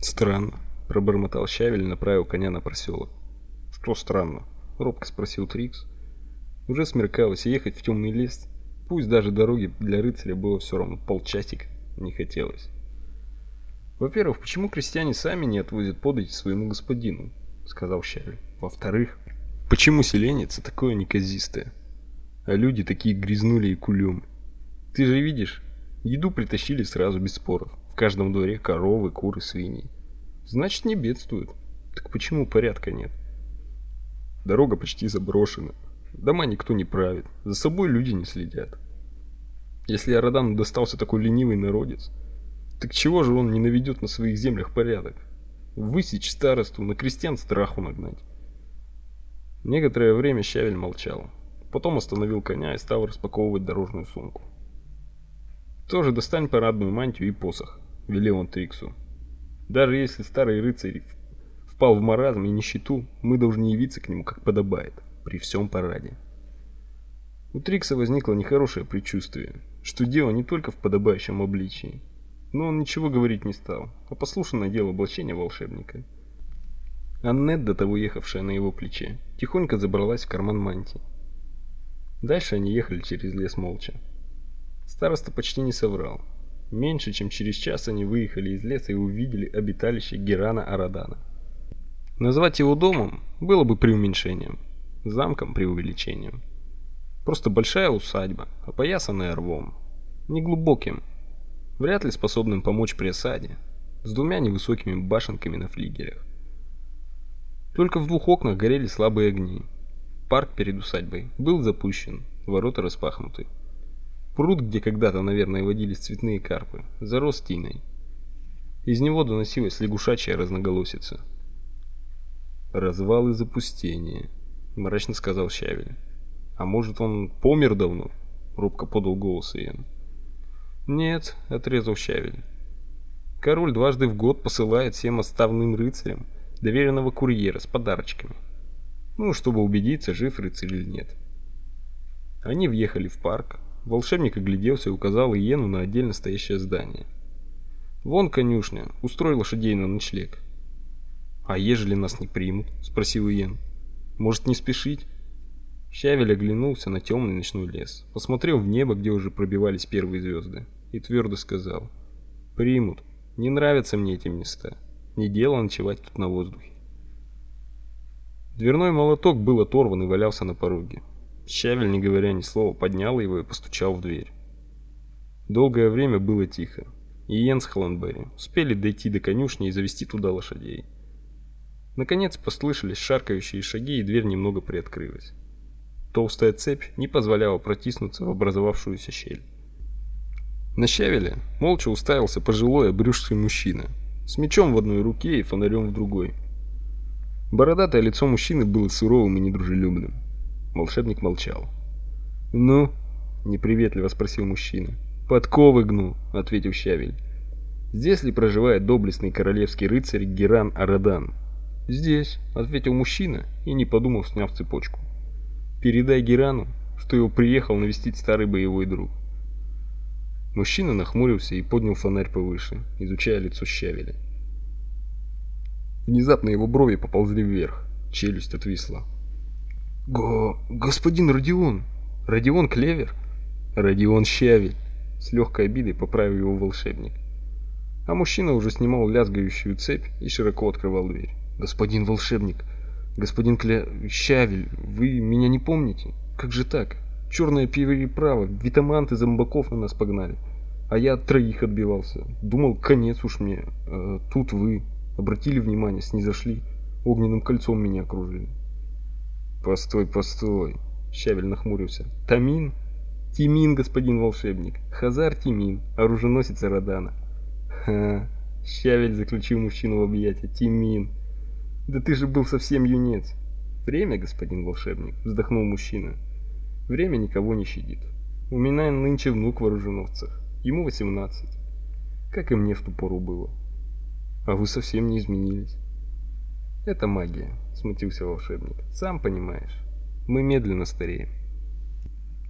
Странно, пробормотал Щавель и направил коня на проселок. Что странно? робко спросил Трикс. Уже смеркалось, ехать в темный лес, пусть даже дороги для рыцаря было все равно полчасика, не хотелось. Во-первых, почему крестьяне сами не отвозят подать своему господину, сказал Щавель. Во-вторых, почему селенец такое неказистое, а люди такие грязнули и кулемы? Ты же видишь, еду притащили сразу без споров. Каждом дворе коровы, куры, свиньи. Значит, не бедствуют. Так почему порядка нет? Дорога почти заброшена. Дома никто не правит, за собой люди не следят. Если Арадану достался такой ленивый народец, так чего же он не наведет на своих землях порядок? Высечь старосту, на крестьян страху нагнать. Некоторое время Щавель молчал. Потом остановил коня и стал распаковывать дорожную сумку. «Тоже достань парадную мантию и посох», — велел он Триксу. «Даже если старый рыцарь впал в маразм и нищету, мы должны явиться к нему как подобает, при всем параде». У Трикса возникло нехорошее предчувствие, что дело не только в подобающем обличии, но он ничего говорить не стал, а послушно надел облачение волшебника. Аннет, до того ехавшая на его плече, тихонько забралась в карман мантии. Дальше они ехали через лес молча. Староста почти не соврал. Меньше чем через час они выехали из леса и увидели обиталище Герана Арадана. Назвать его домом было бы преуменьшением, замком преувеличением. Просто большая усадьба, опоясанная рвом, неглубоким, вряд ли способным помочь при осаде, с двумя невысокими башенками на флигелях. Только в двух окнах горели слабые огни. Парк перед усадьбой был запущен, ворота распахнуты. Пруд, где когда-то, наверное, водились цветные карпы, зарос тиной. Из него доносилась лягушачья разноголосица. «Развал и запустение», — мрачно сказал Щавель. «А может, он помер давно?» — робко подал голос Иэн. Нет, отрезал Щавель. Король дважды в год посылает всем оставным рыцарям доверенного курьера с подарочками. Ну, чтобы убедиться, жив рыцарь или нет. Они въехали в парк. Волшебник огляделся и указал Иену на отдельно стоящее здание. Вон конюшня, устрой лошадей на ночлег. А ежели нас не примут, спросил Иен. Может, не спешить? Щавель оглянулся на темный ночной лес, посмотрел в небо, где уже пробивались первые звезды и твердо сказал: "Примут. Не нравятся мне эти места. Не дело ночевать тут на воздухе". Дверной молоток был оторван и валялся на пороге. Щавель, не говоря ни слова, поднял его и постучал в дверь. Долгое время было тихо. И Йенс Холландберри успели дойти до конюшни и завести туда лошадей. Наконец послышались шаркающие шаги, и дверь немного приоткрылась. Толстая цепь не позволяла протиснуться в образовавшуюся щель. На щавеле молча уставился пожилой обрюзгший мужчина с мечом в одной руке и фонарем в другой. Бородатое лицо мужчины было суровым и недружелюбным. Волшебник молчал. "Ну?" неприветливо спросил мужчина. "Подковы гну", ответил Щавель. "Здесь ли проживает доблестный королевский рыцарь Геран Арадан?" "Здесь", ответил мужчина и не подумав, сняв цепочку. "Передай Герану, что его приехал навестить старый боевой друг. Мужчина нахмурился и поднял фонарь повыше, изучая лицо Щавеля. Внезапно его брови поползли вверх, челюсть отвисла. «Го... господин Родион! Родион Клевер?» «Родион Щавель!» С легкой обидой поправил его волшебник. А мужчина уже снимал лязгающую цепь и широко открывал дверь. «Господин волшебник! Господин Кле... Щавель! Вы меня не помните? Как же так? Черное переправа, витаманты зомбаков на нас погнали. А я от троих отбивался. Думал, конец уж мне. А тут вы обратили внимание, снизошли, огненным кольцом меня окружили. Постой, постой. Щавель нахмурился. Тамин? Тимин, господин волшебник. Хазар Тимин, оруженосец Родана. Ха. Щавель заключил мужчину в объятия. Тимин. Да ты же был совсем юнец. Время, господин волшебник, вздохнул мужчина. Время никого не щадит. У меня нынче внук в оруженосцах. Ему 18. Как и мне в ту пору было. А вы совсем не изменились. Это магия, смутился волшебник. Сам понимаешь. Мы медленно стареем.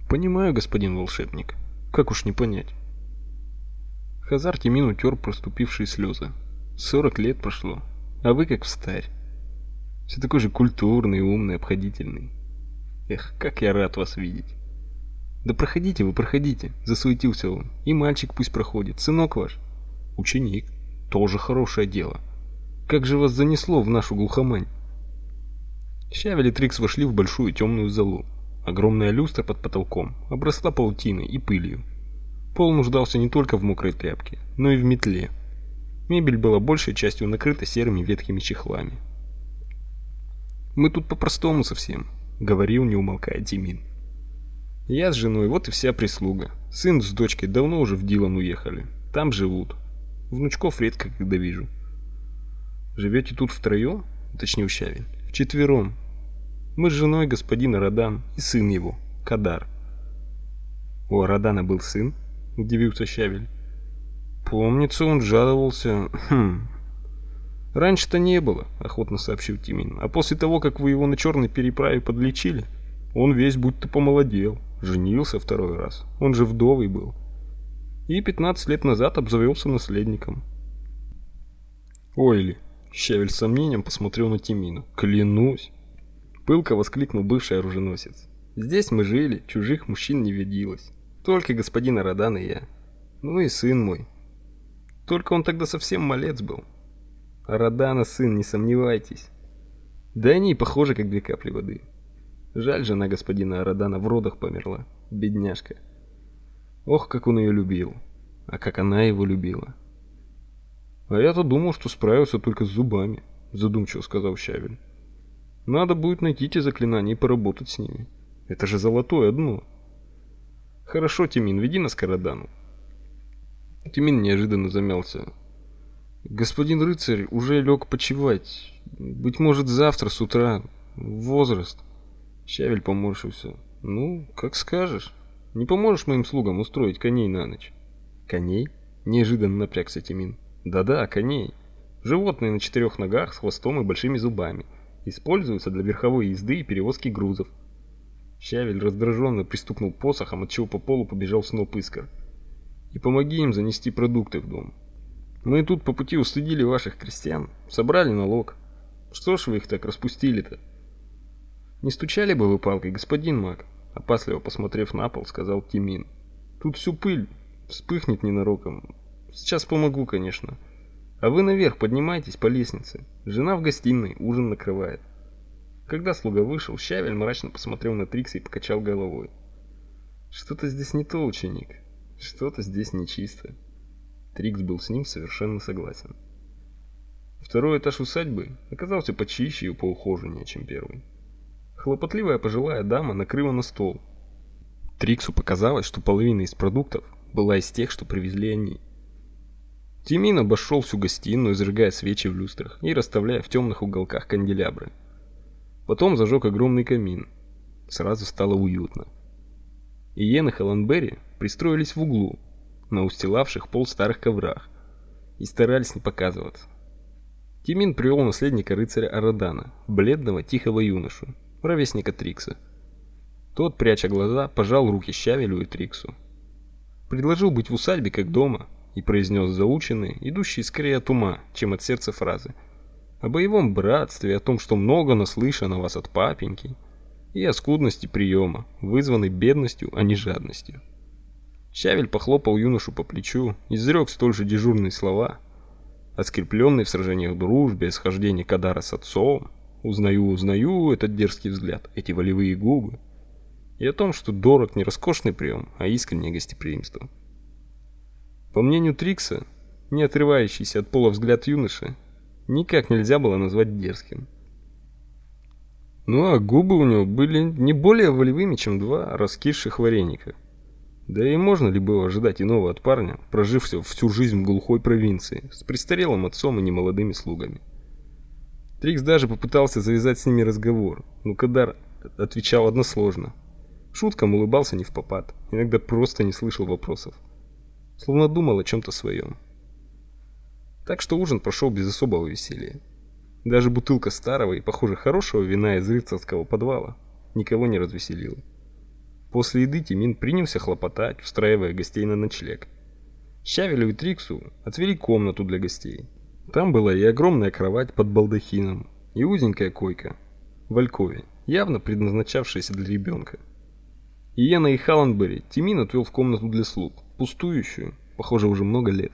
Понимаю, господин волшебник. Как уж не понять. Хазар Тимин утер проступившие слезы. Сорок лет прошло, а вы как встарь. Все такой же культурный, умный, обходительный. Эх, как я рад вас видеть. Да проходите вы, проходите, засуетился он. И мальчик пусть проходит, сынок ваш. Ученик. Тоже хорошее дело. Как же вас занесло в нашу глухомань? Щавель и Трикс вошли в большую темную залу. Огромная люстра под потолком обросла паутиной и пылью. Пол нуждался не только в мокрой тряпке, но и в метле. Мебель была большей частью накрыта серыми ветхими чехлами. «Мы тут по-простому совсем», — говорил, не умолкая Тимин. «Я с женой, вот и вся прислуга. Сын с дочкой давно уже в Дилан уехали. Там живут. Внучков редко когда вижу». «Живете тут втроем?» — уточнил Щавель. «Вчетвером. Мы с женой господина Радан и сын его, Кадар». «У Радана был сын?» — удивился Щавель. Помнится, он жаловался. Хм. Раньше-то не было, охотно сообщил Тимин. А после того, как вы его на черной переправе подлечили, он весь будто помолодел, женился второй раз. Он же вдовый был. И 15 лет назад обзавелся наследником. Ой ли, Щавель с сомнением посмотрел на Тимина. Клянусь. Пылко воскликнул бывший оруженосец. Здесь мы жили, чужих мужчин не виделось. Только господин Радан и я. Ну и сын мой, только он тогда совсем малец был. А Радана сын, не сомневайтесь. Да они похожи, как две капли воды. Жаль, жена господина Радана в родах померла, бедняжка. Ох, как он ее любил, а как она его любила. А я-то думал, что справился только с зубами, задумчиво сказал Щавель. Надо будет найти те заклинания и поработать с ними. Это же золотое дно. Хорошо, Тимин, веди нас к Радану. Тимин неожиданно замялся. Господин рыцарь уже лег почевать. Быть может, завтра с утра. Возраст. Щавель поморщился. Ну, как скажешь. Не поможешь моим слугам устроить коней на ночь? Коней? Неожиданно напрягся Тимин. Да-да, коней. Животные на четырех ногах с хвостом и большими зубами. Используются для верховой езды и перевозки грузов. Щавель раздраженно пристукнул посохом, отчего по полу побежал сноп искр и помоги им занести продукты в дом. Мы тут по пути устыдили ваших крестьян, собрали налог. Что ж вы их так распустили-то? Не стучали бы вы палкой, господин маг, опасливо посмотрев на пол, сказал Тимин. Тут всю пыль вспыхнет ненароком. Сейчас помогу, конечно. А вы наверх поднимайтесь по лестнице. Жена в гостиной, ужин накрывает. Когда слуга вышел, Щавель мрачно посмотрел на Трикса и покачал головой. Что-то здесь не то, ученик. Что-то здесь нечисто. Трикс был с ним совершенно согласен. Второй этаж усадьбы оказался почище и поухоженнее, чем первый. Хлопотливая пожилая дама накрыла на стол. Триксу показалось, что половина из продуктов была из тех, что привезли они. Тимин обошел всю гостиную, зажигая свечи в люстрах и расставляя в темных уголках канделябры. Потом зажег огромный камин. Сразу стало уютно. Иен и Холландберри пристроились в углу, на устилавших пол старых коврах, и старались не показываться. Тимин привел наследника рыцаря Арадана, бледного, тихого юношу, ровесника Трикса. Тот, пряча глаза, пожал руки Щавелю и Триксу. Предложил быть в усадьбе как дома и произнес заученные, идущие скорее от ума, чем от сердца фразы. О боевом братстве, о том, что много наслышано вас от папеньки, и о скудности приема, вызванной бедностью, а не жадностью. Щавель похлопал юношу по плечу, изрек столь же дежурные слова, о скрепленной в сражениях дружбе, схождении Кадара с отцом, узнаю, узнаю этот дерзкий взгляд, эти волевые губы, и о том, что дорог не роскошный прием, а искреннее гостеприимство. По мнению Трикса, не отрывающийся от пола взгляд юноши, никак нельзя было назвать дерзким. Ну а губы у него были не более волевыми, чем два раскисших вареника. Да и можно ли было ожидать иного от парня, прожившего всю жизнь в глухой провинции, с престарелым отцом и немолодыми слугами? Трикс даже попытался завязать с ними разговор, но Кадар отвечал односложно. Шуткам улыбался не в попад, иногда просто не слышал вопросов. Словно думал о чем то своем. Так что ужин прошел без особого веселья. Даже бутылка старого и, похоже, хорошего вина из рыцарского подвала никого не развеселила. После еды Тимин принялся хлопотать, устраивая гостей на ночлег. Щавелю и Триксу отвели комнату для гостей. Там была и огромная кровать под балдахином, и узенькая койка в алькове, явно предназначавшаяся для ребенка. Иена и Халленбери Тимин отвел в комнату для слуг, пустующую, похоже, уже много лет.